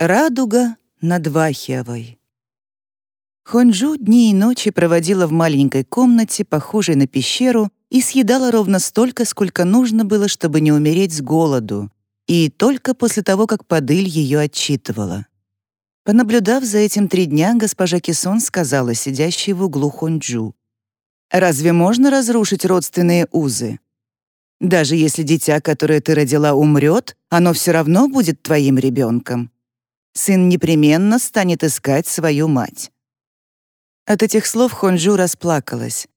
Радуга над Вахиовой. Хонджу дни и ночи проводила в маленькой комнате, похожей на пещеру, и съедала ровно столько, сколько нужно было, чтобы не умереть с голоду, и только после того, как подыль ее отчитывала. Понаблюдав за этим три дня, госпожа Кисон сказала сидящей в углу Хонджу, «Разве можно разрушить родственные узы? Даже если дитя, которое ты родила, умрет, оно все равно будет твоим ребенком сын непременно станет искать свою мать. От этих слов Хонджу расплакалась.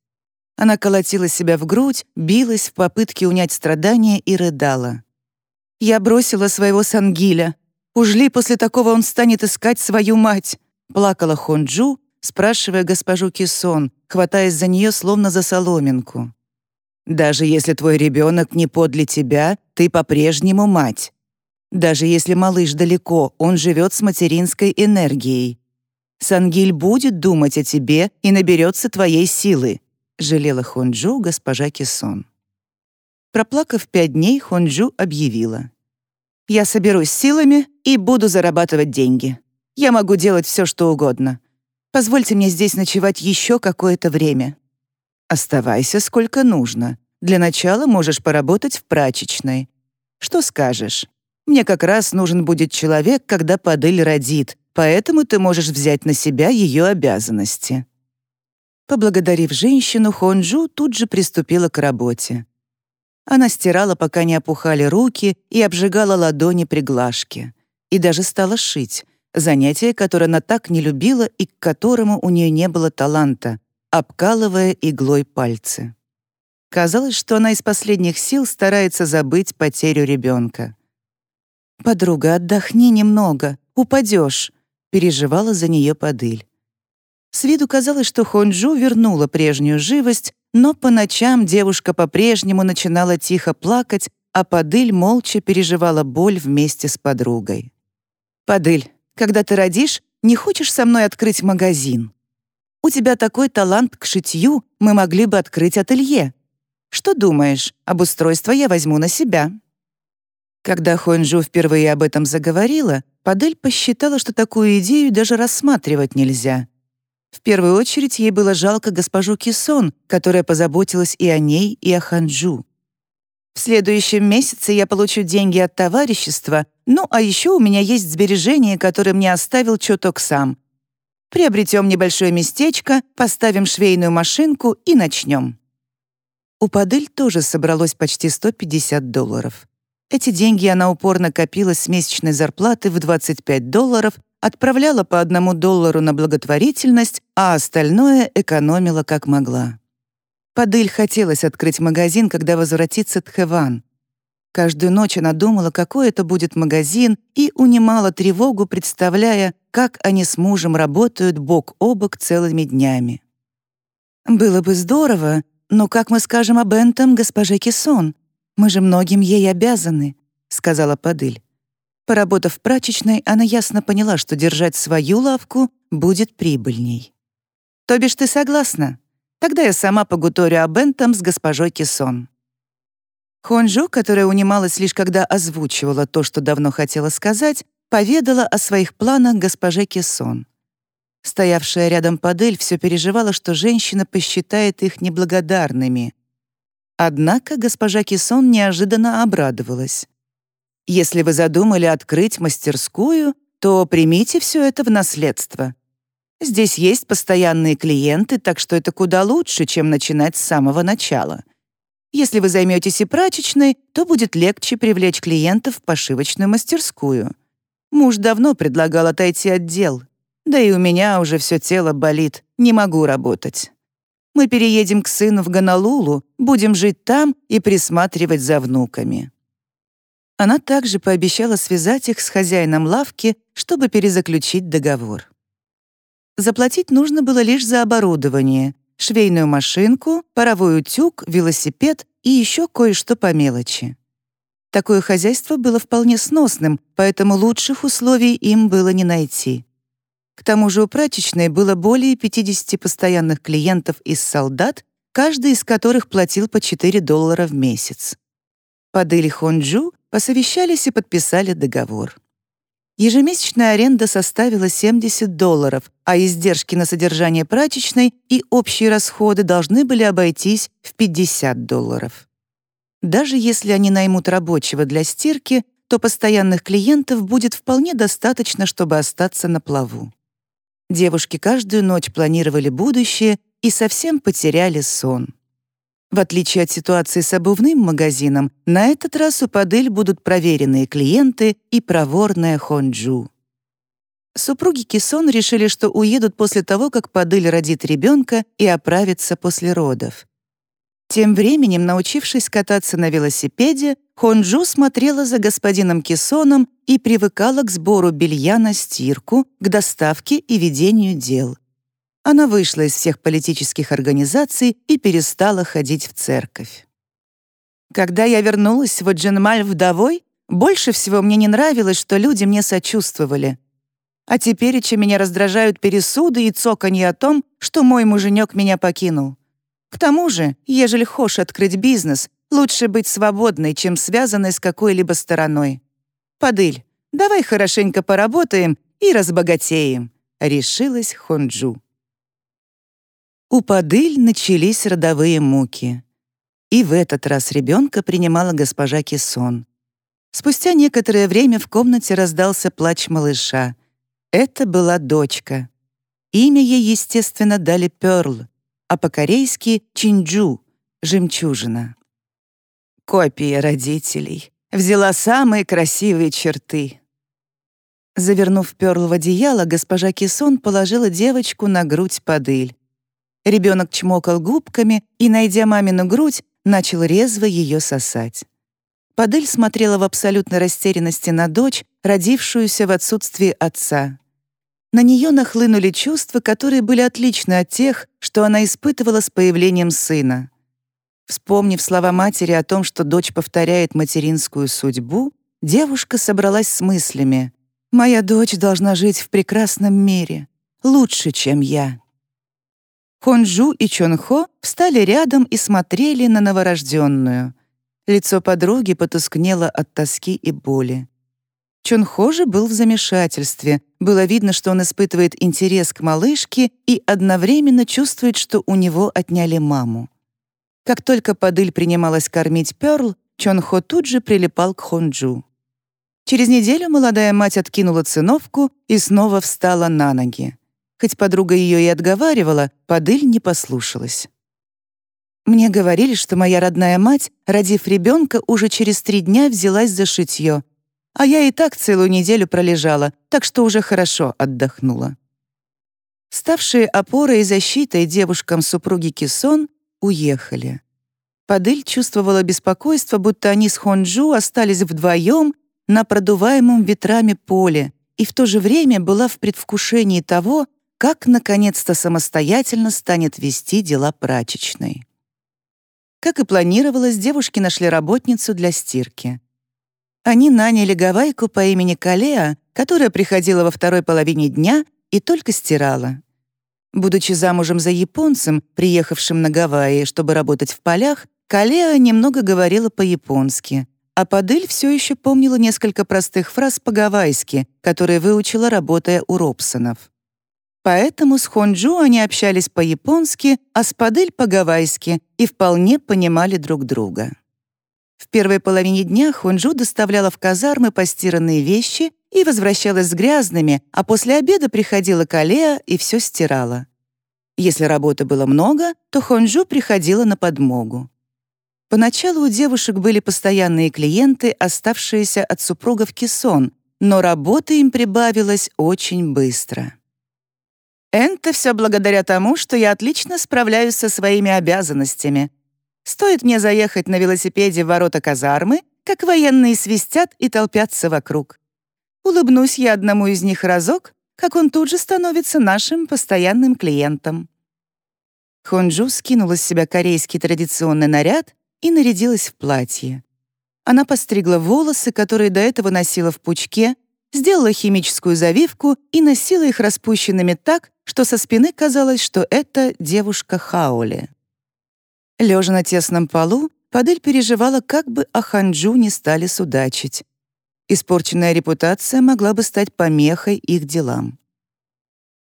Она колотила себя в грудь, билась в попытке унять страдания и рыдала. «Я бросила своего Сангиля. Уж ли после такого он станет искать свою мать?» Плакала Хонджу, спрашивая госпожу Кисон, хватаясь за нее словно за соломинку. «Даже если твой ребенок не подле тебя, ты по-прежнему мать. Даже если малыш далеко, он живет с материнской энергией. Сангиль будет думать о тебе и наберется твоей силы», — жалела Хонджу госпожа Кисон. Проплакав пять дней, Хонджу объявила. «Я соберусь силами и буду зарабатывать деньги. Я могу делать все, что угодно. Позвольте мне здесь ночевать еще какое-то время». «Оставайся сколько нужно. Для начала можешь поработать в прачечной. Что скажешь?» Мне как раз нужен будет человек, когда Падыль родит, поэтому ты можешь взять на себя ее обязанности». Поблагодарив женщину, Хонджу тут же приступила к работе. Она стирала, пока не опухали руки, и обжигала ладони при глажке. И даже стала шить, занятие, которое она так не любила и к которому у нее не было таланта, обкалывая иглой пальцы. Казалось, что она из последних сил старается забыть потерю ребенка. «Подруга, отдохни немного, упадешь», — переживала за нее подыль. С виду казалось, что Хонджу вернула прежнюю живость, но по ночам девушка по-прежнему начинала тихо плакать, а Падыль молча переживала боль вместе с подругой. «Падыль, когда ты родишь, не хочешь со мной открыть магазин? У тебя такой талант к шитью, мы могли бы открыть ателье. Что думаешь, обустройство я возьму на себя?» Когда Хонджу впервые об этом заговорила, Падель посчитала, что такую идею даже рассматривать нельзя. В первую очередь ей было жалко госпожу Кисон, которая позаботилась и о ней, и о Ханджу. «В следующем месяце я получу деньги от товарищества, ну а еще у меня есть сбережения, которые мне оставил Чоток сам. Приобретем небольшое местечко, поставим швейную машинку и начнем». У Падель тоже собралось почти 150 долларов. Эти деньги она упорно копила с месячной зарплаты в 25 долларов, отправляла по одному доллару на благотворительность, а остальное экономила как могла. Падыль хотелось открыть магазин, когда возвратится Тхэван. Каждую ночь она думала, какой это будет магазин, и унимала тревогу, представляя, как они с мужем работают бок о бок целыми днями. «Было бы здорово, но как мы скажем об этом госпоже Кисон?» Мы же многим ей обязаны», — сказала Падыль. Поработав прачечной, она ясно поняла, что держать свою лавку будет прибыльней. «То бишь ты согласна? Тогда я сама погуторю об этом с госпожой Кисон». Хонжу, которая унималась лишь когда озвучивала то, что давно хотела сказать, поведала о своих планах госпоже Кисон. Стоявшая рядом Падель все переживала, что женщина посчитает их неблагодарными, Однако госпожа Кисон неожиданно обрадовалась. «Если вы задумали открыть мастерскую, то примите все это в наследство. Здесь есть постоянные клиенты, так что это куда лучше, чем начинать с самого начала. Если вы займетесь и прачечной, то будет легче привлечь клиентов в пошивочную мастерскую. Муж давно предлагал отойти от дел. Да и у меня уже все тело болит, не могу работать. Мы переедем к сыну в Гонолулу, будем жить там и присматривать за внуками». Она также пообещала связать их с хозяином лавки, чтобы перезаключить договор. Заплатить нужно было лишь за оборудование, швейную машинку, паровой утюг, велосипед и еще кое-что по мелочи. Такое хозяйство было вполне сносным, поэтому лучших условий им было не найти. К тому же у прачечной было более 50 постоянных клиентов из солдат, каждый из которых платил по 4 доллара в месяц. Падыль Хонджу посовещались и подписали договор. ежемесячная аренда составила 70 долларов, а издержки на содержание прачечной и общие расходы должны были обойтись в 50 долларов. Даже если они наймут рабочего для стирки, то постоянных клиентов будет вполне достаточно, чтобы остаться на плаву. Девушки каждую ночь планировали будущее и совсем потеряли сон. В отличие от ситуации с обувным магазином, на этот раз у Падель будут проверенные клиенты и проворная Хонджу. Супруги Кисон решили, что уедут после того, как Падель родит ребенка и оправится после родов. Тем временем, научившись кататься на велосипеде, Хонджу смотрела за господином Кисоном и привыкала к сбору белья на стирку, к доставке и ведению дел. Она вышла из всех политических организаций и перестала ходить в церковь. Когда я вернулась в Аджинмаль вдовой, больше всего мне не нравилось, что люди мне сочувствовали. А теперь еще меня раздражают пересуды и цоканье о том, что мой муженек меня покинул. К тому же, ежели хочешь открыть бизнес, лучше быть свободной, чем связанной с какой-либо стороной. Подыль, давай хорошенько поработаем и разбогатеем», — решилась Хонджу. У Падыль начались родовые муки. И в этот раз ребенка принимала госпожа Кисон. Спустя некоторое время в комнате раздался плач малыша. Это была дочка. Имя ей, естественно, дали Пёрл, а по-корейски — Чинджу — жемчужина. Копия родителей. Взяла самые красивые черты. Завернув Пёрл в одеяло, госпожа Кисон положила девочку на грудь Падыль. Ребенок чмокал губками и, найдя мамину грудь, начал резво ее сосать. Падель смотрела в абсолютной растерянности на дочь, родившуюся в отсутствии отца. На нее нахлынули чувства, которые были отличны от тех, что она испытывала с появлением сына. Вспомнив слова матери о том, что дочь повторяет материнскую судьбу, девушка собралась с мыслями. «Моя дочь должна жить в прекрасном мире, лучше, чем я». Хонжу и Чонхо встали рядом и смотрели на новорожденную. Лицо подруги потускнело от тоски и боли. Чонхо же был в замешательстве. Было видно, что он испытывает интерес к малышке и одновременно чувствует, что у него отняли маму. Как только Падыль принималась кормить Пёрл, Чонхо тут же прилипал к Хонджу. Через неделю молодая мать откинула циновку и снова встала на ноги. Хоть подруга ее и отговаривала, Падыль не послушалась. Мне говорили, что моя родная мать, родив ребенка, уже через три дня взялась за шитье, а я и так целую неделю пролежала, так что уже хорошо отдохнула. Ставшие опорой и защитой девушкам супруги Кисон уехали. Падыль чувствовала беспокойство, будто они с Хонджу остались вдвоем на продуваемом ветрами поле, и в то же время была в предвкушении того, как, наконец-то, самостоятельно станет вести дела прачечной. Как и планировалось, девушки нашли работницу для стирки. Они наняли гавайку по имени Калеа, которая приходила во второй половине дня и только стирала. Будучи замужем за японцем, приехавшим на Гавайи, чтобы работать в полях, Калеа немного говорила по-японски, а Падель все еще помнила несколько простых фраз по-гавайски, которые выучила, работая у Робсонов. Поэтому с Хонджу они общались по-японски, а с Падель по-гавайски и вполне понимали друг друга. В первой половине дня Хонджу доставляла в казармы постиранные вещи и возвращалась с грязными, а после обеда приходила Калея и все стирала. Если работы было много, то Хонджу приходила на подмогу. Поначалу у девушек были постоянные клиенты, оставшиеся от супругов Кисон, но работы им прибавилось очень быстро. Это все благодаря тому, что я отлично справляюсь со своими обязанностями. Стоит мне заехать на велосипеде в ворота казармы, как военные свистят и толпятся вокруг. Улыбнусь я одному из них разок, как он тут же становится нашим постоянным клиентом. Хонджу скинула с себя корейский традиционный наряд и нарядилась в платье. Она постригла волосы, которые до этого носила в пучке, сделала химическую завивку и носила их распущенными так, что со спины казалось, что это девушка Хаули. Лежа на тесном полу, Падель переживала, как бы о Ханджу не стали судачить. Испорченная репутация могла бы стать помехой их делам.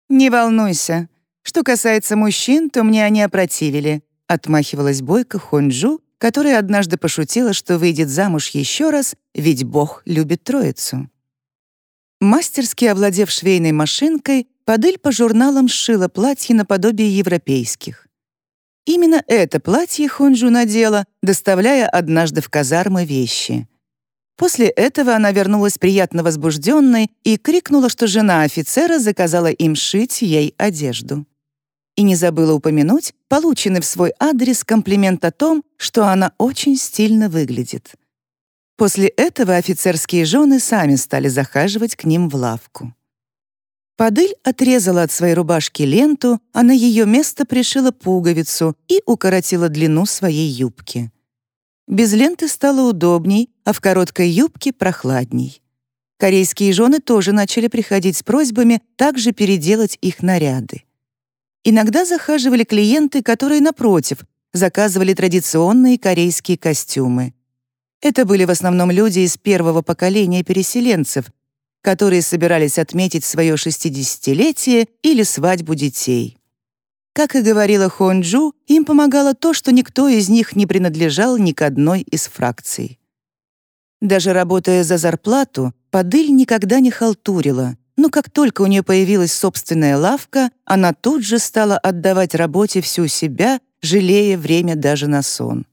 «Не волнуйся. Что касается мужчин, то мне они опротивили», отмахивалась Бойко Хонджу, которая однажды пошутила, что выйдет замуж еще раз, ведь Бог любит троицу. Мастерски овладев швейной машинкой, Падыль по журналам сшила платье наподобие европейских. Именно это платье Хонджу надела, доставляя однажды в казармы вещи. После этого она вернулась приятно возбужденной и крикнула, что жена офицера заказала им шить ей одежду. И не забыла упомянуть полученный в свой адрес комплимент о том, что она очень стильно выглядит. После этого офицерские жены сами стали захаживать к ним в лавку. Падыль отрезала от своей рубашки ленту, а на ее место пришила пуговицу и укоротила длину своей юбки. Без ленты стало удобней, а в короткой юбке прохладней. Корейские жены тоже начали приходить с просьбами также переделать их наряды. Иногда захаживали клиенты, которые, напротив, заказывали традиционные корейские костюмы. Это были в основном люди из первого поколения переселенцев, которые собирались отметить свое шестидесятилетие или свадьбу детей. Как и говорила Хонджу, им помогало то, что никто из них не принадлежал ни к одной из фракций. Даже работая за зарплату, Падыль никогда не халтурила, но как только у нее появилась собственная лавка, она тут же стала отдавать работе всю себя, жалея время даже на сон.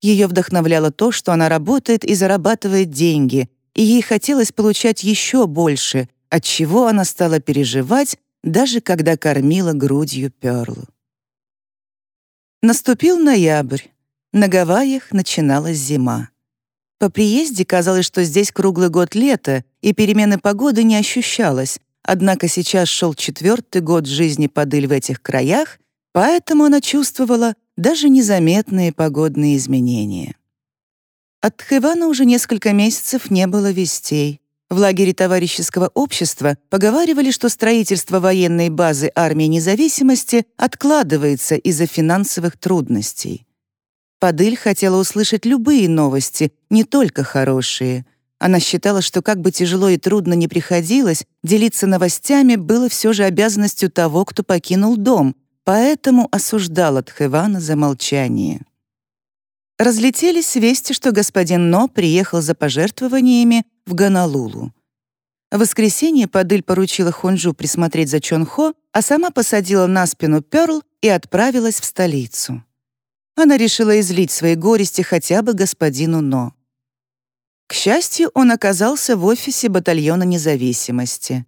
Ее вдохновляло то, что она работает и зарабатывает деньги, и ей хотелось получать еще больше, от чего она стала переживать, даже когда кормила грудью Пёрлу. Наступил ноябрь. На Гавайях начиналась зима. По приезде казалось, что здесь круглый год лето, и перемены погоды не ощущалось, однако сейчас шел четвертый год жизни Падыль в этих краях, поэтому она чувствовала, даже незаметные погодные изменения. От Тхэвана уже несколько месяцев не было вестей. В лагере товарищеского общества поговаривали, что строительство военной базы армии независимости откладывается из-за финансовых трудностей. Падыль хотела услышать любые новости, не только хорошие. Она считала, что как бы тяжело и трудно ни приходилось, делиться новостями было все же обязанностью того, кто покинул дом, поэтому осуждала Тхэвана за молчание. Разлетелись вести, что господин Но приехал за пожертвованиями в Ганалулу. В воскресенье Падыль поручила Хунжу присмотреть за Чонхо, а сама посадила на спину Пёрл и отправилась в столицу. Она решила излить свои горести хотя бы господину Но. К счастью, он оказался в офисе батальона независимости.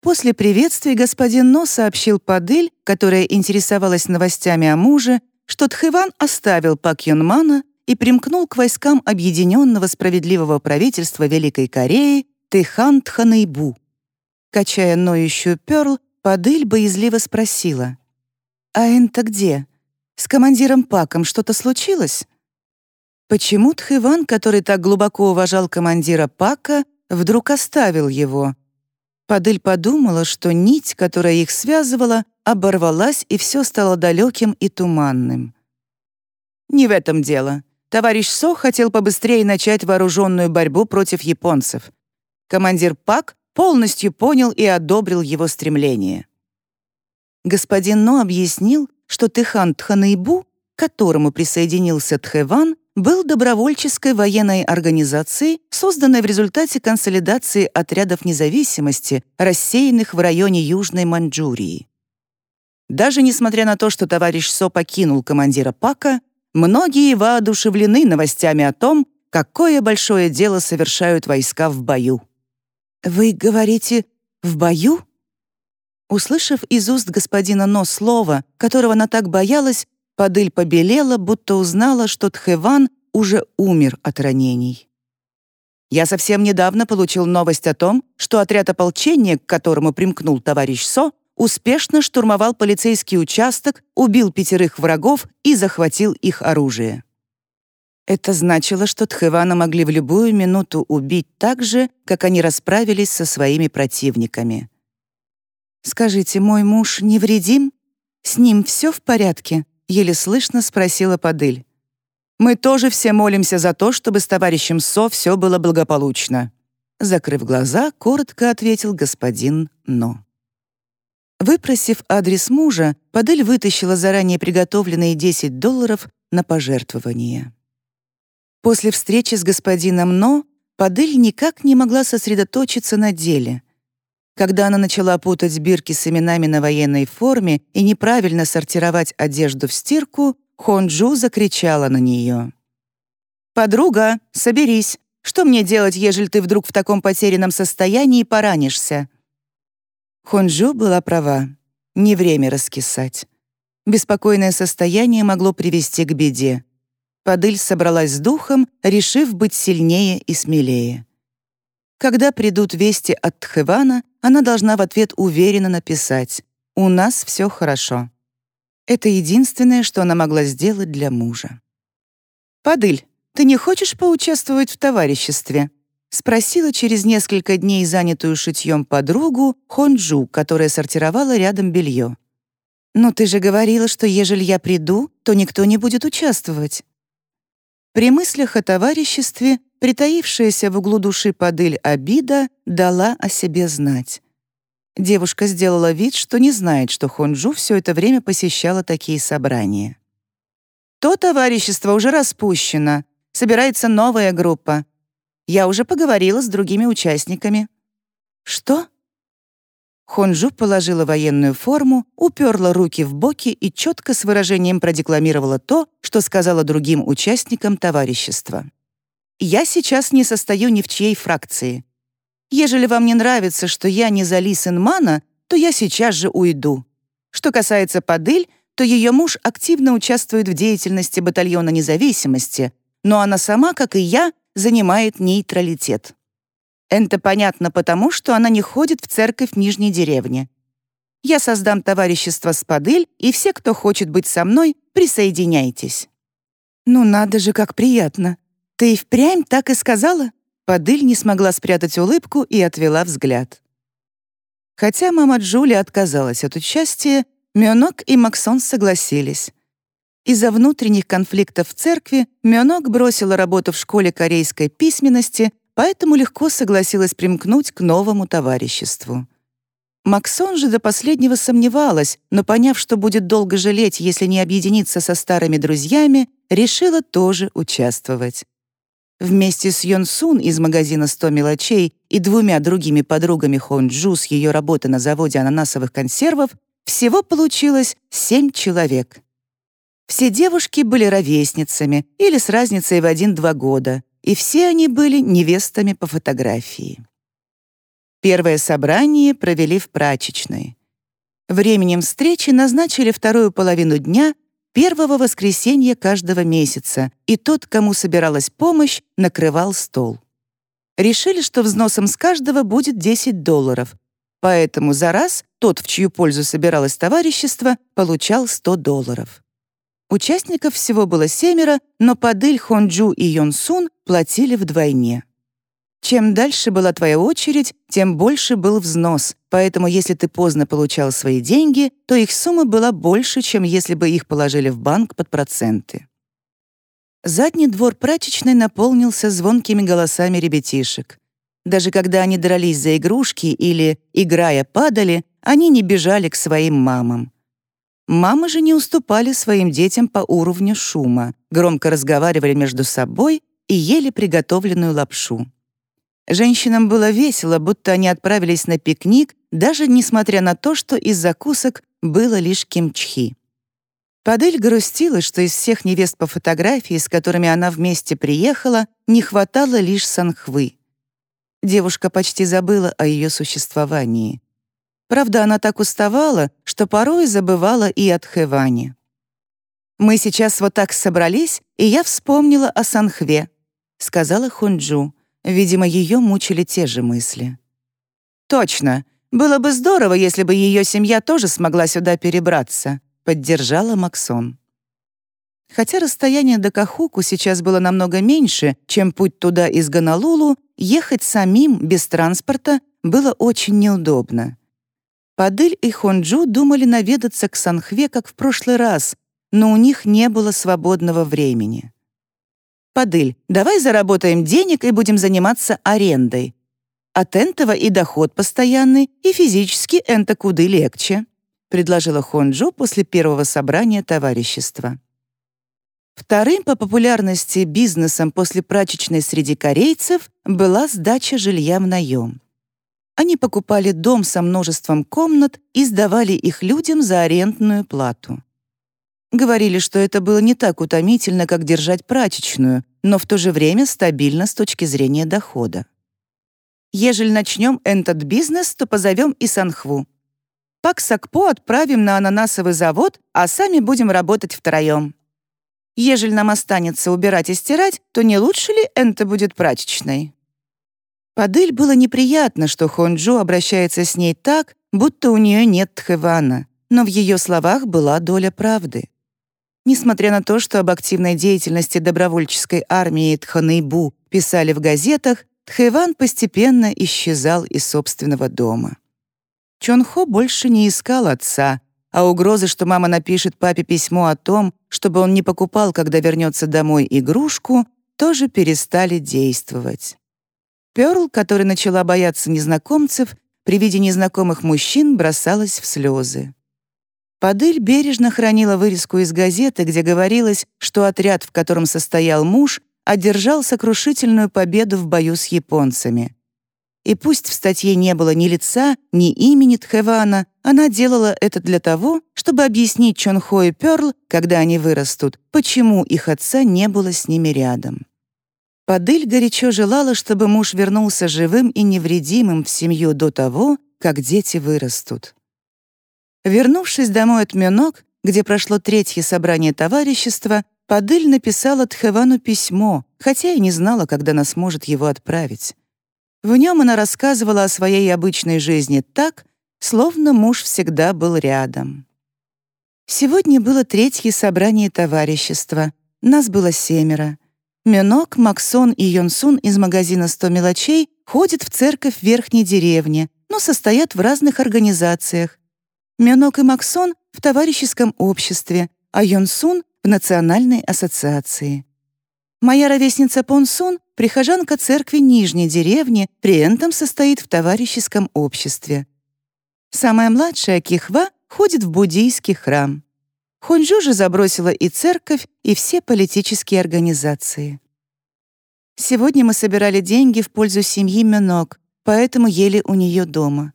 После приветствий господин Но сообщил Падыль, которая интересовалась новостями о муже, что Тхэван оставил Пак Юнмана и примкнул к войскам Объединенного справедливого правительства Великой Кореи Тэхан Тханэйбу. Качая ноющую перл, Падыль боязливо спросила. «А Энта где? С командиром Паком что-то случилось?» Почему Тхэван, который так глубоко уважал командира Пака, вдруг оставил его, Падыль подумала, что нить, которая их связывала, оборвалась, и все стало далеким и туманным. «Не в этом дело. Товарищ Со хотел побыстрее начать вооруженную борьбу против японцев. Командир Пак полностью понял и одобрил его стремление. Господин Но объяснил, что Тэхан Тханэйбу, к которому присоединился Тхэван, был добровольческой военной организацией, созданной в результате консолидации отрядов независимости, рассеянных в районе Южной Маньчжурии. Даже несмотря на то, что товарищ Со покинул командира Пака, многие воодушевлены новостями о том, какое большое дело совершают войска в бою. «Вы говорите, в бою?» Услышав из уст господина Но слово, которого она так боялась, Падыль побелела, будто узнала, что Тхэван уже умер от ранений. Я совсем недавно получил новость о том, что отряд ополчения, к которому примкнул товарищ Со, успешно штурмовал полицейский участок, убил пятерых врагов и захватил их оружие. Это значило, что Тхэвана могли в любую минуту убить так же, как они расправились со своими противниками. «Скажите, мой муж невредим? С ним все в порядке?» Еле слышно спросила Падыль. «Мы тоже все молимся за то, чтобы с товарищем Со все было благополучно», закрыв глаза, коротко ответил господин «но». Выпросив адрес мужа, Падель вытащила заранее приготовленные 10 долларов на пожертвование. После встречи с господином Но Падель никак не могла сосредоточиться на деле. Когда она начала путать бирки с именами на военной форме и неправильно сортировать одежду в стирку, Хонджу закричала на нее. «Подруга, соберись. Что мне делать, ежели ты вдруг в таком потерянном состоянии поранишься?» Хонджу была права. Не время раскисать. Беспокойное состояние могло привести к беде. Падыль собралась с духом, решив быть сильнее и смелее. Когда придут вести от Тхевана, она должна в ответ уверенно написать «У нас все хорошо». Это единственное, что она могла сделать для мужа. «Падыль, ты не хочешь поучаствовать в товариществе?» Спросила через несколько дней занятую шитьем подругу Хонджу, которая сортировала рядом белье. «Но ты же говорила, что ежели я приду, то никто не будет участвовать». При мыслях о товариществе притаившаяся в углу души подыль обида дала о себе знать. Девушка сделала вид, что не знает, что Хонджу все это время посещала такие собрания. «То товарищество уже распущено. Собирается новая группа. Я уже поговорила с другими участниками». «Что?» Хонжу положила военную форму, уперла руки в боки и четко с выражением продекламировала то, что сказала другим участникам товарищества. «Я сейчас не состою ни в чьей фракции. Ежели вам не нравится, что я не за Ли Сенмана, то я сейчас же уйду. Что касается Падыль, то ее муж активно участвует в деятельности батальона независимости, но она сама, как и я, занимает нейтралитет. Это понятно потому, что она не ходит в церковь Нижней деревне. Я создам товарищество Спадель, и все, кто хочет быть со мной, присоединяйтесь». «Ну надо же, как приятно! Ты и впрямь так и сказала?» Падыль не смогла спрятать улыбку и отвела взгляд. Хотя мама Джули отказалась от участия, Мёнок и Максон согласились. Из-за внутренних конфликтов в церкви Мёнок бросила работу в школе корейской письменности, поэтому легко согласилась примкнуть к новому товариществу. Максон же до последнего сомневалась, но, поняв, что будет долго жалеть, если не объединиться со старыми друзьями, решила тоже участвовать. Вместе с Йон Сун из магазина «100 мелочей» и двумя другими подругами Хон Джу с ее работы на заводе ананасовых консервов всего получилось семь человек. Все девушки были ровесницами или с разницей в один-два года, и все они были невестами по фотографии. Первое собрание провели в прачечной. Временем встречи назначили вторую половину дня первого воскресенья каждого месяца, и тот, кому собиралась помощь, накрывал стол. Решили, что взносом с каждого будет 10 долларов, поэтому за раз тот, в чью пользу собиралось товарищество, получал 100 долларов. Участников всего было семеро, но Падыль, Хонджу и Йонсун платили вдвойне. Чем дальше была твоя очередь, тем больше был взнос, поэтому если ты поздно получал свои деньги, то их сумма была больше, чем если бы их положили в банк под проценты. Задний двор прачечной наполнился звонкими голосами ребятишек. Даже когда они дрались за игрушки или, играя, падали, они не бежали к своим мамам. Мамы же не уступали своим детям по уровню шума, громко разговаривали между собой и ели приготовленную лапшу. Женщинам было весело, будто они отправились на пикник, даже несмотря на то, что из закусок было лишь кимчхи. Падель грустила, что из всех невест по фотографии, с которыми она вместе приехала, не хватало лишь Санхвы. Девушка почти забыла о ее существовании. Правда, она так уставала, что порой забывала и от Хевани. «Мы сейчас вот так собрались, и я вспомнила о Санхве», — сказала Хунджу. Видимо, ее мучили те же мысли. «Точно. Было бы здорово, если бы ее семья тоже смогла сюда перебраться», — поддержала Максон. Хотя расстояние до Кахуку сейчас было намного меньше, чем путь туда из Ганалулу, ехать самим, без транспорта, было очень неудобно. Падыль и Хонджу думали наведаться к Санхве, как в прошлый раз, но у них не было свободного времени. «Падыль, давай заработаем денег и будем заниматься арендой. От этого и доход постоянный, и физически энто куды легче», предложила Хонджу после первого собрания товарищества. Вторым по популярности бизнесом после прачечной среди корейцев была сдача жилья в наем. Они покупали дом со множеством комнат и сдавали их людям за арендную плату. Говорили, что это было не так утомительно, как держать прачечную, но в то же время стабильно с точки зрения дохода. Ежели начнем этот бизнес, то позовем и Санхву. Пак Сакпо отправим на ананасовый завод, а сами будем работать втроем. Ежели нам останется убирать и стирать, то не лучше ли это будет прачечной? Падыль было неприятно, что Хонджу обращается с ней так, будто у нее нет Тхэвана, но в ее словах была доля правды. Несмотря на то, что об активной деятельности добровольческой армии Тханэйбу писали в газетах, Тхэван постепенно исчезал из собственного дома. Чонхо больше не искал отца, а угрозы, что мама напишет папе письмо о том, чтобы он не покупал, когда вернется домой игрушку, тоже перестали действовать. Пёрл, которая начала бояться незнакомцев, при виде незнакомых мужчин бросалась в слезы. Падыль бережно хранила вырезку из газеты, где говорилось, что отряд, в котором состоял муж, одержал сокрушительную победу в бою с японцами. И пусть в статье не было ни лица, ни имени Тхэвана, она делала это для того, чтобы объяснить Чонхо и Пёрл, когда они вырастут, почему их отца не было с ними рядом. Падыль горячо желала, чтобы муж вернулся живым и невредимым в семью до того, как дети вырастут. Вернувшись домой от Мюнок, где прошло третье собрание товарищества, Падыль написала Тхевану письмо, хотя и не знала, когда она сможет его отправить. В нем она рассказывала о своей обычной жизни так, словно муж всегда был рядом. Сегодня было третье собрание товарищества. Нас было семеро. Мюнок, Максон и Йонсун из магазина «100 мелочей» ходят в церковь верхней деревне, но состоят в разных организациях. Мюнок и Максон — в товарищеском обществе, а Йонсун в Национальной ассоциации. Моя ровесница Понсун — прихожанка церкви Нижней деревни, при этом состоит в товарищеском обществе. Самая младшая Кихва ходит в буддийский храм. Хунджу же забросила и церковь, и все политические организации. Сегодня мы собирали деньги в пользу семьи Менок, поэтому ели у нее дома.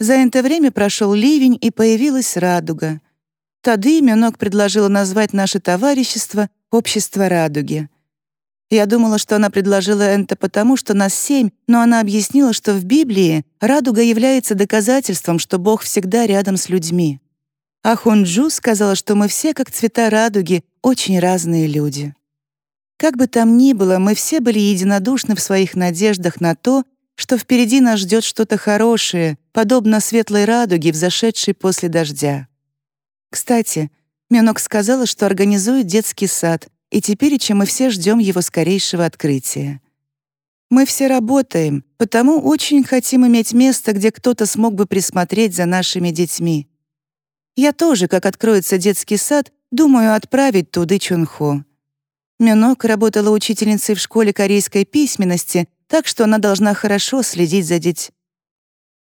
За это время прошел ливень, и появилась радуга. Тады Мюнок предложила назвать наше товарищество «Общество радуги». Я думала, что она предложила это потому, что нас семь, но она объяснила, что в Библии радуга является доказательством, что Бог всегда рядом с людьми. А Хунджу сказала, что мы все, как цвета радуги, очень разные люди. Как бы там ни было, мы все были единодушны в своих надеждах на то, что впереди нас ждет что-то хорошее, подобно светлой радуге, взошедшей после дождя. Кстати, Мёнок сказала, что организует детский сад, и теперь чем мы все ждем его скорейшего открытия. Мы все работаем, потому очень хотим иметь место, где кто-то смог бы присмотреть за нашими детьми. Я тоже, как откроется детский сад, думаю отправить туда Чунхо. Мюнок работала учительницей в школе корейской письменности, так что она должна хорошо следить за детьми.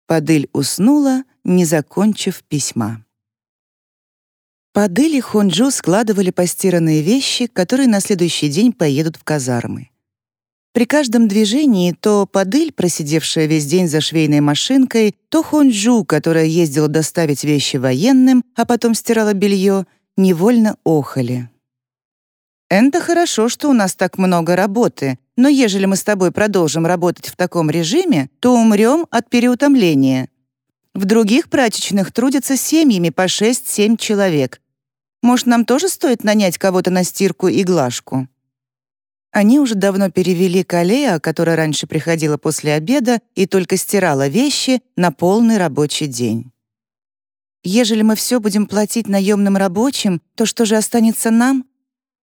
Падыль уснула, не закончив письма. Падыль и Хонджу складывали постиранные вещи, которые на следующий день поедут в казармы. При каждом движении то Падыль, просидевшая весь день за швейной машинкой, то Хонджу, которая ездила доставить вещи военным, а потом стирала белье, невольно охали. «Это хорошо, что у нас так много работы, но ежели мы с тобой продолжим работать в таком режиме, то умрем от переутомления. В других прачечных трудятся семьями по 6-7 человек, может, нам тоже стоит нанять кого-то на стирку и глажку?» Они уже давно перевели Калея, которая раньше приходила после обеда и только стирала вещи, на полный рабочий день. «Ежели мы все будем платить наемным рабочим, то что же останется нам?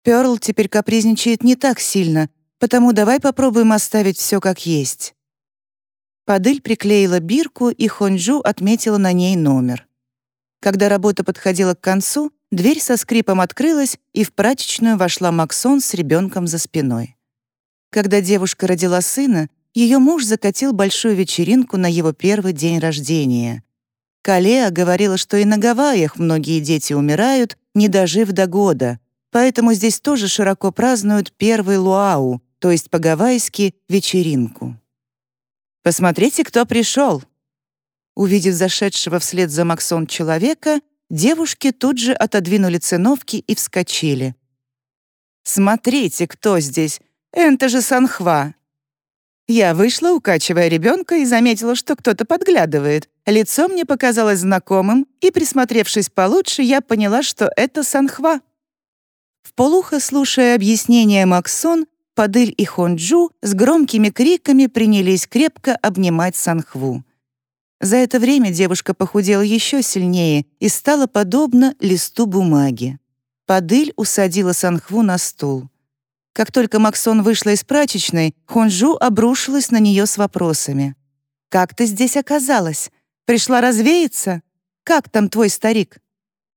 Пёрл теперь капризничает не так сильно, потому давай попробуем оставить все как есть». Падыль приклеила бирку, и Хонджу отметила на ней номер. Когда работа подходила к концу, Дверь со скрипом открылась, и в прачечную вошла Максон с ребенком за спиной. Когда девушка родила сына, ее муж закатил большую вечеринку на его первый день рождения. Калеа говорила, что и на Гавайях многие дети умирают, не дожив до года, поэтому здесь тоже широко празднуют первый луау, то есть по-гавайски вечеринку. «Посмотрите, кто пришел!» Увидев зашедшего вслед за Максон человека, девушки тут же отодвинули циновки и вскочили. «Смотрите, кто здесь! Это же Санхва!» Я вышла, укачивая ребенка, и заметила, что кто-то подглядывает. Лицо мне показалось знакомым, и, присмотревшись получше, я поняла, что это Санхва. В полухо, слушая объяснения Максон, Падыль и Хонджу с громкими криками принялись крепко обнимать Санхву. За это время девушка похудела еще сильнее и стала подобна листу бумаги. Падыль усадила Санхву на стул. Как только Максон вышла из прачечной, Хонжу обрушилась на нее с вопросами. «Как ты здесь оказалась? Пришла развеяться? Как там твой старик?»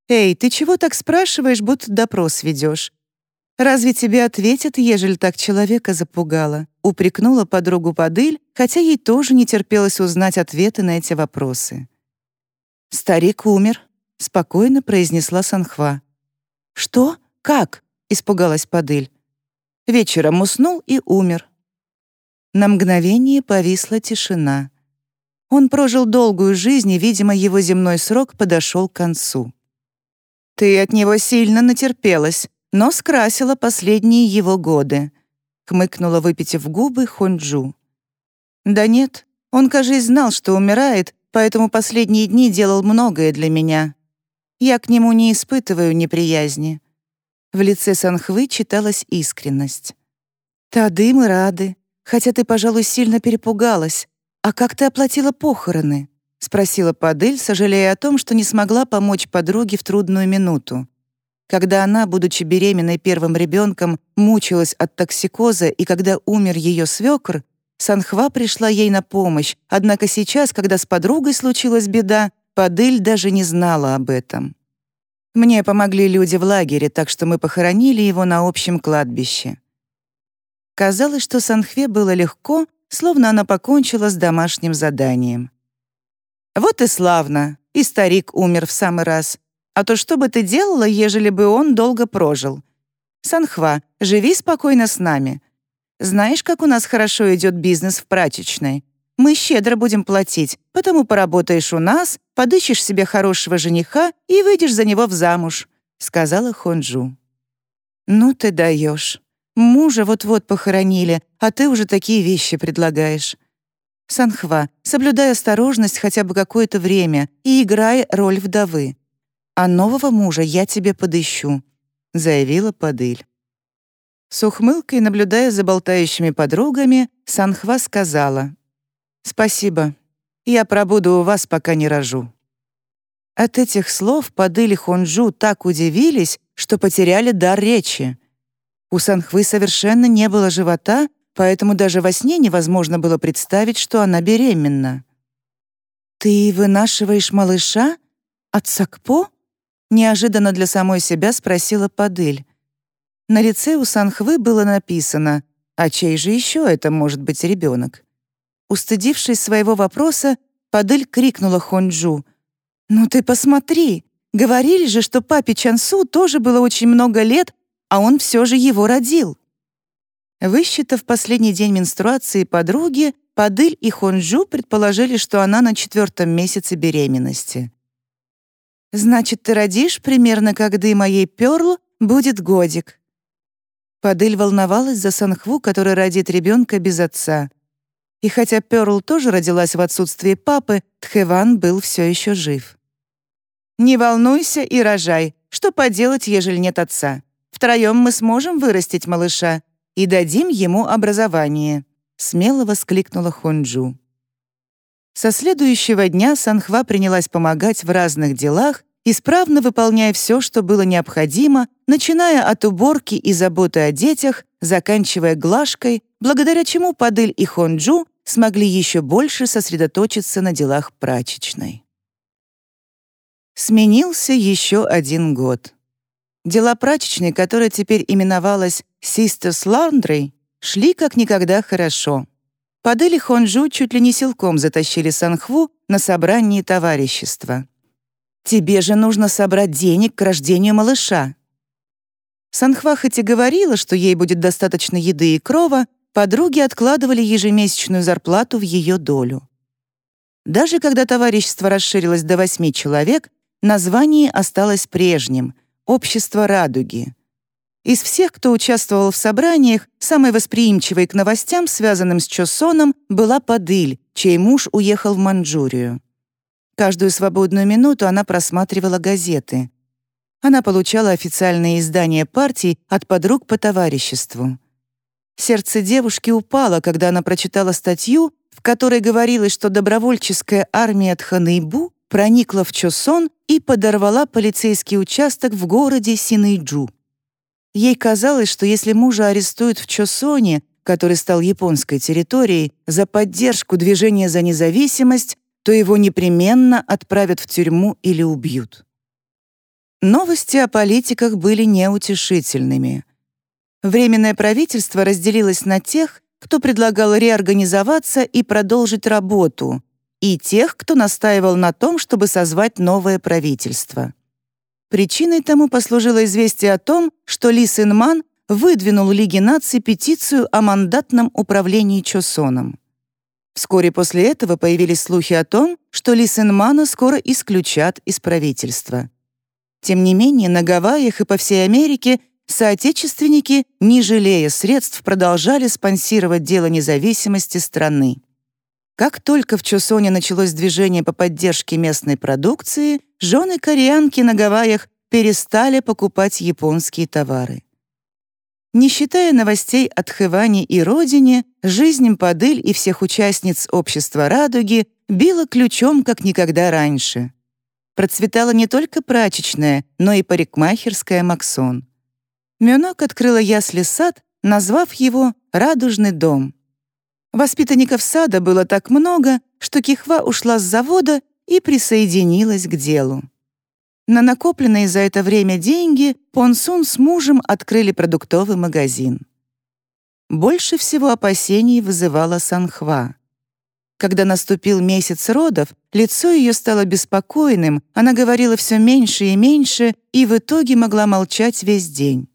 «Эй, ты чего так спрашиваешь, будто допрос ведешь? Разве тебе ответят, ежели так человека запугала?» Упрекнула подругу Падыль, хотя ей тоже не терпелось узнать ответы на эти вопросы. «Старик умер», — спокойно произнесла Санхва. «Что? Как?» — испугалась Падыль. Вечером уснул и умер. На мгновение повисла тишина. Он прожил долгую жизнь, и, видимо, его земной срок подошел к концу. «Ты от него сильно натерпелась», но скрасила последние его годы», — хмыкнула, выпитив губы Хонджу. «Да нет, он, кажется, знал, что умирает, поэтому последние дни делал многое для меня. Я к нему не испытываю неприязни». В лице Санхвы читалась искренность. «Тады мы рады, хотя ты, пожалуй, сильно перепугалась. А как ты оплатила похороны?» — спросила Падель, сожалея о том, что не смогла помочь подруге в трудную минуту. Когда она, будучи беременной первым ребенком, мучилась от токсикоза и когда умер ее свекр, Санхва пришла ей на помощь, однако сейчас, когда с подругой случилась беда, Падыль даже не знала об этом. Мне помогли люди в лагере, так что мы похоронили его на общем кладбище. Казалось, что Санхве было легко, словно она покончила с домашним заданием. «Вот и славно, и старик умер в самый раз. А то что бы ты делала, ежели бы он долго прожил? Санхва, живи спокойно с нами. Знаешь, как у нас хорошо идет бизнес в прачечной? Мы щедро будем платить, потому поработаешь у нас, подыщешь себе хорошего жениха и выйдешь за него в замуж», — сказала Хонджу. «Ну ты даешь. Мужа вот-вот похоронили, а ты уже такие вещи предлагаешь. Санхва, соблюдай осторожность хотя бы какое-то время и играй роль вдовы а нового мужа я тебе подыщу», — заявила Падыль. С ухмылкой, наблюдая за болтающими подругами, Санхва сказала, «Спасибо, я пробуду у вас, пока не рожу». От этих слов Падыль и Хонджу так удивились, что потеряли дар речи. У Санхвы совершенно не было живота, поэтому даже во сне невозможно было представить, что она беременна. «Ты вынашиваешь малыша? От Сакпо?» Неожиданно для самой себя спросила Падыль. На лице у Санхвы было написано «А чей же еще это может быть ребенок?» Устыдившись своего вопроса, Падыль крикнула Хонджу. «Ну ты посмотри! Говорили же, что папе Чансу тоже было очень много лет, а он все же его родил». Высчитав последний день менструации подруги, Падыль и Хонджу предположили, что она на четвертом месяце беременности. Значит, ты родишь примерно, когда и моей Пёрл будет годик». Падыль волновалась за Санхву, который родит ребенка без отца. И хотя Пёрл тоже родилась в отсутствии папы, Тхеван был все еще жив. «Не волнуйся и рожай. Что поделать, ежели нет отца? Втроем мы сможем вырастить малыша и дадим ему образование», — смело воскликнула Хонджу. Со следующего дня Санхва принялась помогать в разных делах, исправно выполняя все, что было необходимо, начиная от уборки и заботы о детях, заканчивая глажкой, благодаря чему Падыль и Хонджу смогли еще больше сосредоточиться на делах прачечной. Сменился еще один год. Дела прачечной, которая теперь именовалась Sisters Laundry, шли как никогда хорошо. Падель и Хонжу чуть ли не силком затащили Санхву на собрании товарищества. «Тебе же нужно собрать денег к рождению малыша». Санхва хоть и говорила, что ей будет достаточно еды и крова, подруги откладывали ежемесячную зарплату в ее долю. Даже когда товарищество расширилось до восьми человек, название осталось прежним — «Общество радуги». Из всех, кто участвовал в собраниях, самой восприимчивой к новостям, связанным с Чосоном, была Падыль, чей муж уехал в Манчжурию. Каждую свободную минуту она просматривала газеты. Она получала официальные издания партий от подруг по товариществу. Сердце девушки упало, когда она прочитала статью, в которой говорилось, что добровольческая армия Тханэйбу проникла в Чосон и подорвала полицейский участок в городе Синэйджу. Ей казалось, что если мужа арестуют в Чосоне, который стал японской территорией, за поддержку движения за независимость, то его непременно отправят в тюрьму или убьют. Новости о политиках были неутешительными. Временное правительство разделилось на тех, кто предлагал реорганизоваться и продолжить работу, и тех, кто настаивал на том, чтобы созвать новое правительство. Причиной тому послужило известие о том, что Ли Сын Ман выдвинул Лиге наций петицию о мандатном управлении Чосоном. Вскоре после этого появились слухи о том, что Ли Сын Мана скоро исключат из правительства. Тем не менее, на Гавайях и по всей Америке соотечественники, не жалея средств, продолжали спонсировать дело независимости страны. Как только в Чосоне началось движение по поддержке местной продукции, жены кореянки на Гавайях перестали покупать японские товары. Не считая новостей от Хэвани и родине, жизнь Падыль и всех участниц общества «Радуги» била ключом, как никогда раньше. Процветала не только прачечная, но и парикмахерская Максон. Мюнок открыла ясли-сад, назвав его «Радужный дом». Воспитанников сада было так много, что Кихва ушла с завода и присоединилась к делу. На накопленные за это время деньги Понсун с мужем открыли продуктовый магазин. Больше всего опасений вызывала Санхва. Когда наступил месяц родов, лицо ее стало беспокойным, она говорила все меньше и меньше и в итоге могла молчать весь день.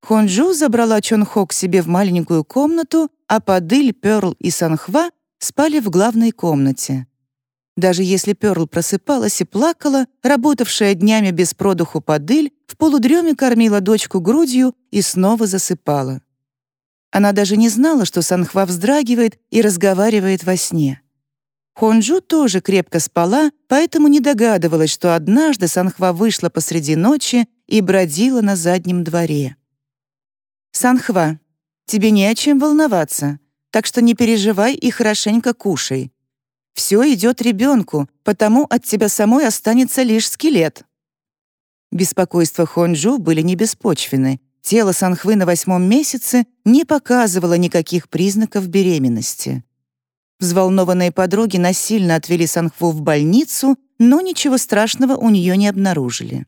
Хонджу забрала Чонхо к себе в маленькую комнату, а Падыль, Пёрл и Санхва спали в главной комнате. Даже если Пёрл просыпалась и плакала, работавшая днями без продуху Падыль в полудреме кормила дочку грудью и снова засыпала. Она даже не знала, что Санхва вздрагивает и разговаривает во сне. Хонджу тоже крепко спала, поэтому не догадывалась, что однажды Санхва вышла посреди ночи и бродила на заднем дворе. «Санхва, тебе не о чем волноваться, так что не переживай и хорошенько кушай. Все идет ребенку, потому от тебя самой останется лишь скелет». Беспокойства Хонджу были не беспочвены. Тело Санхвы на восьмом месяце не показывало никаких признаков беременности. Взволнованные подруги насильно отвели Санхву в больницу, но ничего страшного у нее не обнаружили.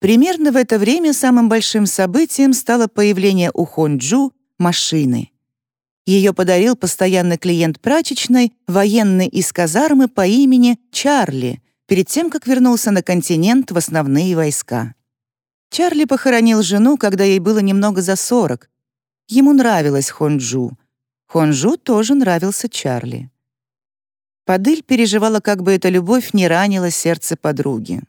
Примерно в это время самым большим событием стало появление у Хонджу машины. Ее подарил постоянный клиент прачечной, военный из казармы по имени Чарли, перед тем, как вернулся на континент в основные войска. Чарли похоронил жену, когда ей было немного за сорок. Ему нравилась Хонджу. Хонджу тоже нравился Чарли. Падыль переживала, как бы эта любовь не ранила сердце подруги.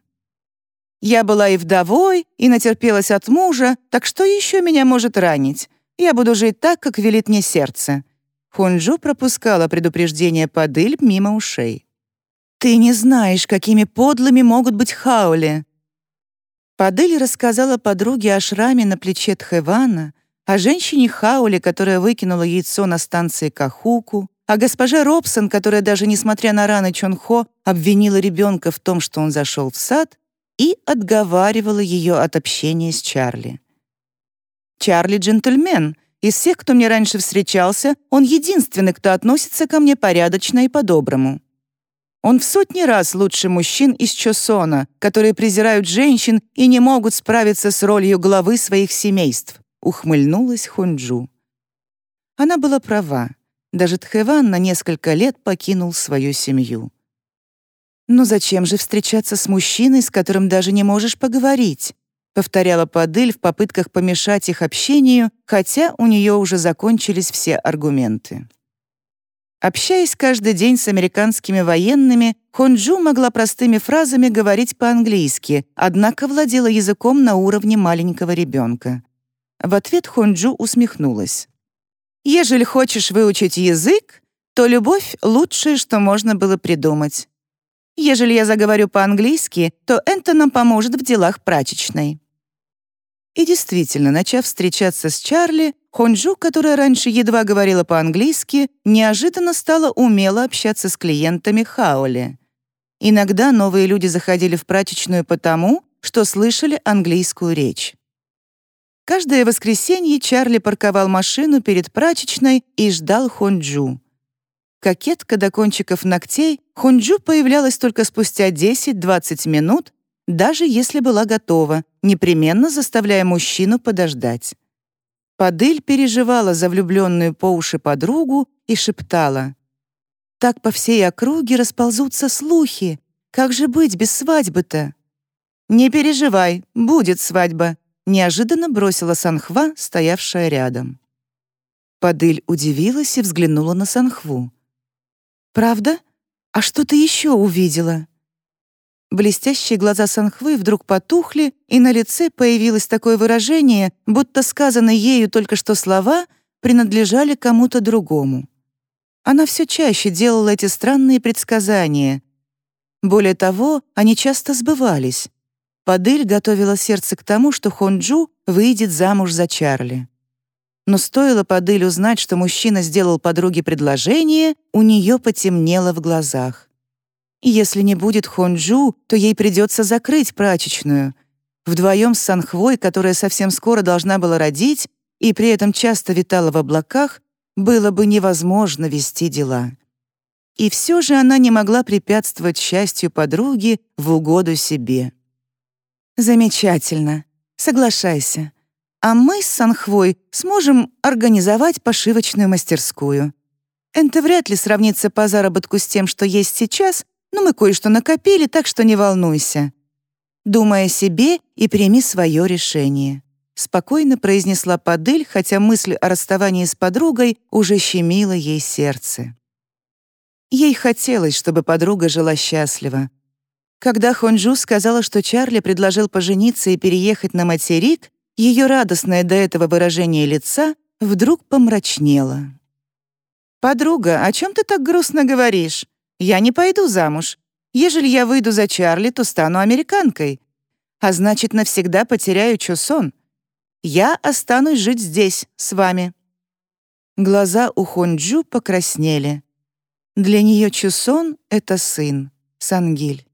Я была и вдовой, и натерпелась от мужа, так что еще меня может ранить? Я буду жить так, как велит мне сердце». Хунджу пропускала предупреждение Падыль мимо ушей. «Ты не знаешь, какими подлыми могут быть хаули». Падыль рассказала подруге о шраме на плече Тхэвана, о женщине Хауле, которая выкинула яйцо на станции Кахуку, о госпоже Робсон, которая даже несмотря на раны Чонхо обвинила ребенка в том, что он зашел в сад, и отговаривала ее от общения с Чарли. «Чарли — джентльмен. Из всех, кто мне раньше встречался, он единственный, кто относится ко мне порядочно и по-доброму. Он в сотни раз лучше мужчин из Чосона, которые презирают женщин и не могут справиться с ролью главы своих семейств», — ухмыльнулась Хунджу. Она была права. Даже Тхэван на несколько лет покинул свою семью. «Но зачем же встречаться с мужчиной, с которым даже не можешь поговорить?» повторяла Падыль в попытках помешать их общению, хотя у нее уже закончились все аргументы. Общаясь каждый день с американскими военными, Хонджу могла простыми фразами говорить по-английски, однако владела языком на уровне маленького ребенка. В ответ Хонджу усмехнулась. «Ежели хочешь выучить язык, то любовь — лучшее, что можно было придумать. Ежели я заговорю по-английски, то это нам поможет в делах прачечной». И действительно, начав встречаться с Чарли, Хонджу, которая раньше едва говорила по-английски, неожиданно стала умело общаться с клиентами Хаули. Иногда новые люди заходили в прачечную потому, что слышали английскую речь. Каждое воскресенье Чарли парковал машину перед прачечной и ждал Хонджу. Кокетка до кончиков ногтей, Хонджу появлялась только спустя 10-20 минут, даже если была готова, непременно заставляя мужчину подождать. Падыль переживала за влюбленную по уши подругу и шептала. «Так по всей округе расползутся слухи. Как же быть без свадьбы-то?» «Не переживай, будет свадьба», — неожиданно бросила Санхва, стоявшая рядом. Падыль удивилась и взглянула на Санхву. «Правда? А что ты еще увидела?» Блестящие глаза Санхвы вдруг потухли, и на лице появилось такое выражение, будто сказанные ею только что слова принадлежали кому-то другому. Она все чаще делала эти странные предсказания. Более того, они часто сбывались. Падыль готовила сердце к тому, что Хонджу выйдет замуж за Чарли. Но стоило Падыль узнать, что мужчина сделал подруге предложение, у нее потемнело в глазах. Если не будет Хонджу, то ей придется закрыть прачечную. Вдвоем с Санхвой, которая совсем скоро должна была родить и при этом часто витала в облаках, было бы невозможно вести дела. И все же она не могла препятствовать счастью подруги в угоду себе. «Замечательно. Соглашайся. А мы с Санхвой сможем организовать пошивочную мастерскую. Это вряд ли сравнится по заработку с тем, что есть сейчас, но мы кое-что накопили, так что не волнуйся. Думай о себе и прими свое решение». Спокойно произнесла Падыль, хотя мысль о расставании с подругой уже щемила ей сердце. Ей хотелось, чтобы подруга жила счастливо. Когда Хонджу сказала, что Чарли предложил пожениться и переехать на материк, ее радостное до этого выражение лица вдруг помрачнело. «Подруга, о чем ты так грустно говоришь? Я не пойду замуж. Ежели я выйду за Чарли, то стану американкой. А значит, навсегда потеряю Чосон. Я останусь жить здесь, с вами». Глаза у Хонджу покраснели. Для нее Чусон — это сын, Сангиль.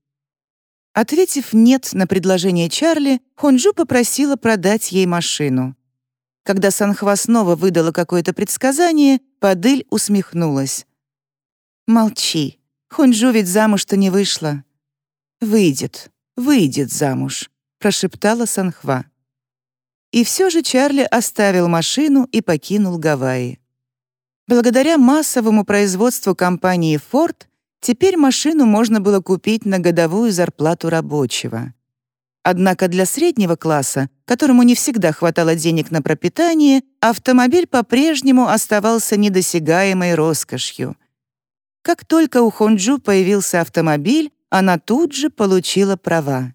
Ответив «нет» на предложение Чарли, Хонджу попросила продать ей машину. Когда Санхва снова выдала какое-то предсказание, Падыль усмехнулась. «Молчи. Хунджу ведь замуж-то не вышла. Выйдет, выйдет замуж, прошептала Санхва. И все же Чарли оставил машину и покинул Гавайи. Благодаря массовому производству компании Ford теперь машину можно было купить на годовую зарплату рабочего. Однако для среднего класса, которому не всегда хватало денег на пропитание, автомобиль по-прежнему оставался недосягаемой роскошью — как только у Хонджу появился автомобиль, она тут же получила права.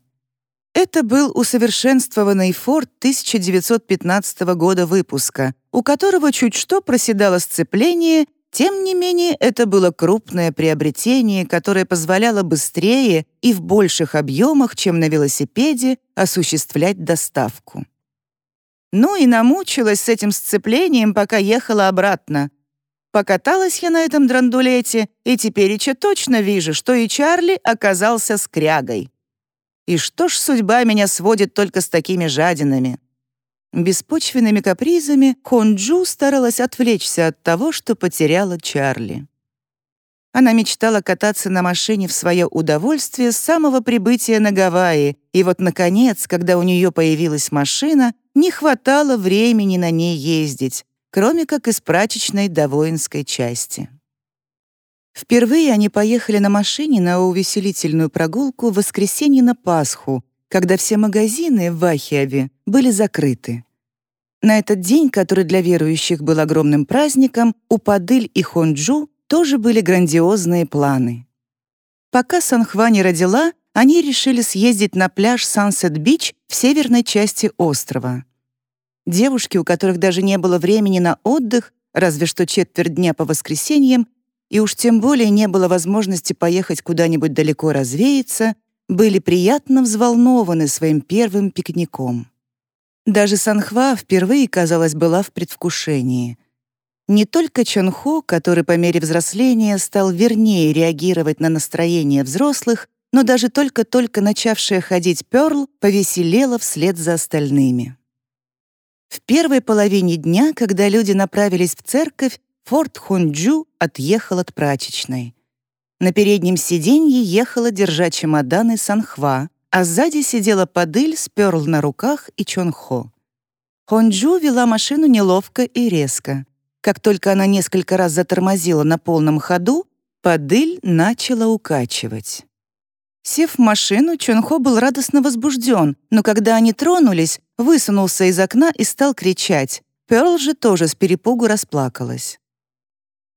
Это был усовершенствованный Ford 1915 года выпуска, у которого чуть что проседало сцепление, тем не менее это было крупное приобретение, которое позволяло быстрее и в больших объемах, чем на велосипеде, осуществлять доставку. Ну и намучилась с этим сцеплением, пока ехала обратно, Покаталась я на этом драндулете, и теперь еще точно вижу, что и Чарли оказался скрягой. И что ж судьба меня сводит только с такими жадинами? Беспочвенными капризами Хонджу старалась отвлечься от того, что потеряла Чарли. Она мечтала кататься на машине в свое удовольствие с самого прибытия на Гавайи, и вот, наконец, когда у нее появилась машина, не хватало времени на ней ездить, кроме как из прачечной до воинской части. Впервые они поехали на машине на увеселительную прогулку в воскресенье на Пасху, когда все магазины в Вахиаве были закрыты. На этот день, который для верующих был огромным праздником, у Падыль и Хонджу тоже были грандиозные планы. Пока Санхва не родила, они решили съездить на пляж Сансет-Бич в северной части острова. Девушки, у которых даже не было времени на отдых, разве что четверть дня по воскресеньям, и уж тем более не было возможности поехать куда-нибудь далеко развеяться, были приятно взволнованы своим первым пикником. Даже Санхва впервые, казалось, была в предвкушении. Не только Чонхо, который по мере взросления стал вернее реагировать на настроение взрослых, но даже только-только начавшая ходить Пёрл повеселела вслед за остальными. В первой половине дня, когда люди направились в церковь, Форт Хунджу отъехал от прачечной. На переднем сиденье ехала, держа чемоданы, Санхва, а сзади сидела Падыль с Пёрл на руках и Чонхо. Хонджу вела машину неловко и резко. Как только она несколько раз затормозила на полном ходу, Падыль начала укачивать. Сев в машину, Чонхо был радостно возбужден, но когда они тронулись, высунулся из окна и стал кричать. Пёрл же тоже с перепугу расплакалась.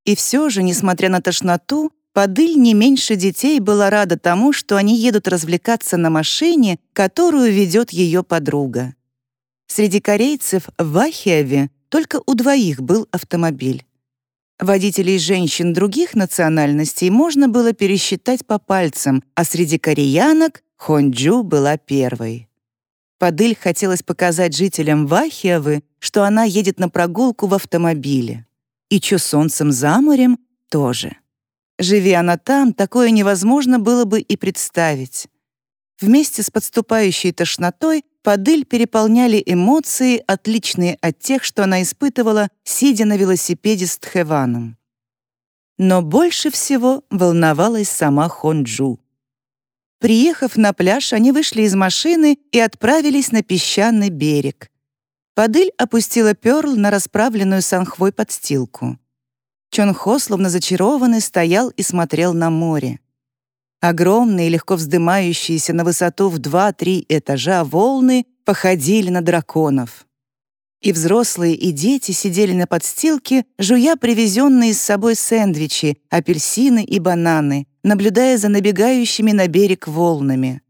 И все же, несмотря на тошноту, Падыль не меньше детей была рада тому, что они едут развлекаться на машине, которую ведет ее подруга. Среди корейцев в Ахиаве только у двоих был автомобиль. Водителей женщин других национальностей можно было пересчитать по пальцам, а среди кореянок Хонджу была первой. Падыль хотелось показать жителям Вахиавы, что она едет на прогулку в автомобиле. И чё солнцем за морем тоже. Живи она там, такое невозможно было бы и представить. Вместе с подступающей тошнотой Падыль переполняли эмоции, отличные от тех, что она испытывала, сидя на велосипеде с Тхеваном. Но больше всего волновалась сама Хонджу. Приехав на пляж, они вышли из машины и отправились на песчаный берег. Падыль опустила перл на расправленную санхвой подстилку. Чонхо, словно зачарованный, стоял и смотрел на море. Огромные, легко вздымающиеся на высоту в два-три этажа волны походили на драконов. И взрослые, и дети сидели на подстилке, жуя привезенные с собой сэндвичи, апельсины и бананы, наблюдая за набегающими на берег волнами.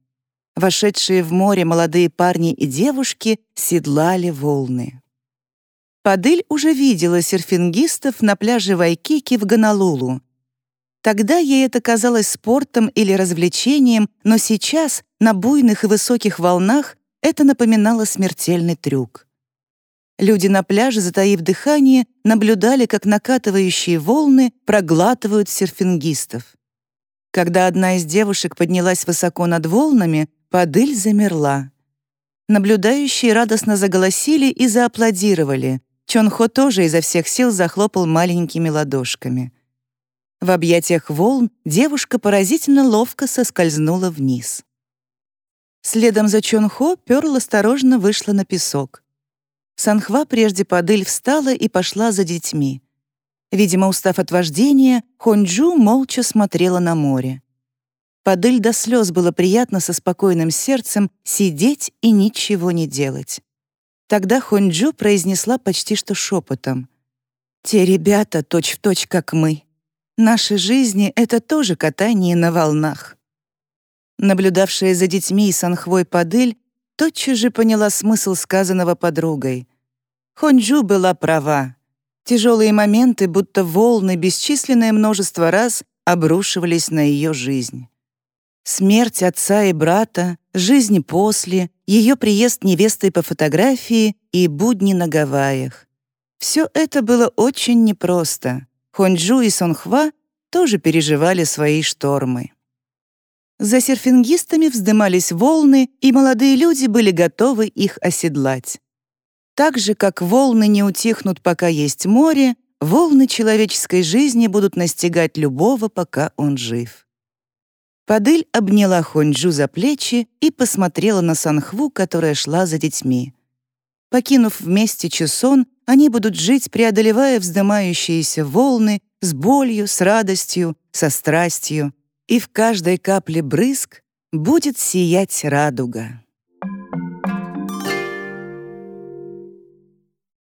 Вошедшие в море молодые парни и девушки седлали волны. Падыль уже видела серфингистов на пляже Вайкики в Гонолулу. Тогда ей это казалось спортом или развлечением, но сейчас, на буйных и высоких волнах, это напоминало смертельный трюк. Люди на пляже, затаив дыхание, наблюдали, как накатывающие волны проглатывают серфингистов. Когда одна из девушек поднялась высоко над волнами, Падыль замерла. Наблюдающие радостно заголосили и зааплодировали. Чонхо тоже изо всех сил захлопал маленькими ладошками. В объятиях волн девушка поразительно ловко соскользнула вниз. Следом за Чонхо Пёрл осторожно вышла на песок. Санхва прежде Падыль встала и пошла за детьми. Видимо, устав от вождения, Хонджу молча смотрела на море. Падыль до слез было приятно со спокойным сердцем сидеть и ничего не делать. Тогда Хонджу произнесла почти что шепотом. «Те ребята точь-в-точь, точь, как мы. Наши жизни — это тоже катание на волнах». Наблюдавшая за детьми и санхвой Падыль тотчас же поняла смысл сказанного подругой. Хонджу была права. Тяжелые моменты, будто волны, бесчисленное множество раз обрушивались на ее жизнь. Смерть отца и брата, жизнь после, ее приезд невестой по фотографии и будни на Гавайях. Все это было очень непросто. Хонджу и Сонхва тоже переживали свои штормы. За серфингистами вздымались волны, и молодые люди были готовы их оседлать. Так же, как волны не утихнут, пока есть море, волны человеческой жизни будут настигать любого, пока он жив. Падыль обняла Хонджу за плечи и посмотрела на Санхву, которая шла за детьми. Покинув вместе чесон, они будут жить, преодолевая вздымающиеся волны с болью, с радостью, со страстью, и в каждой капле брызг будет сиять радуга.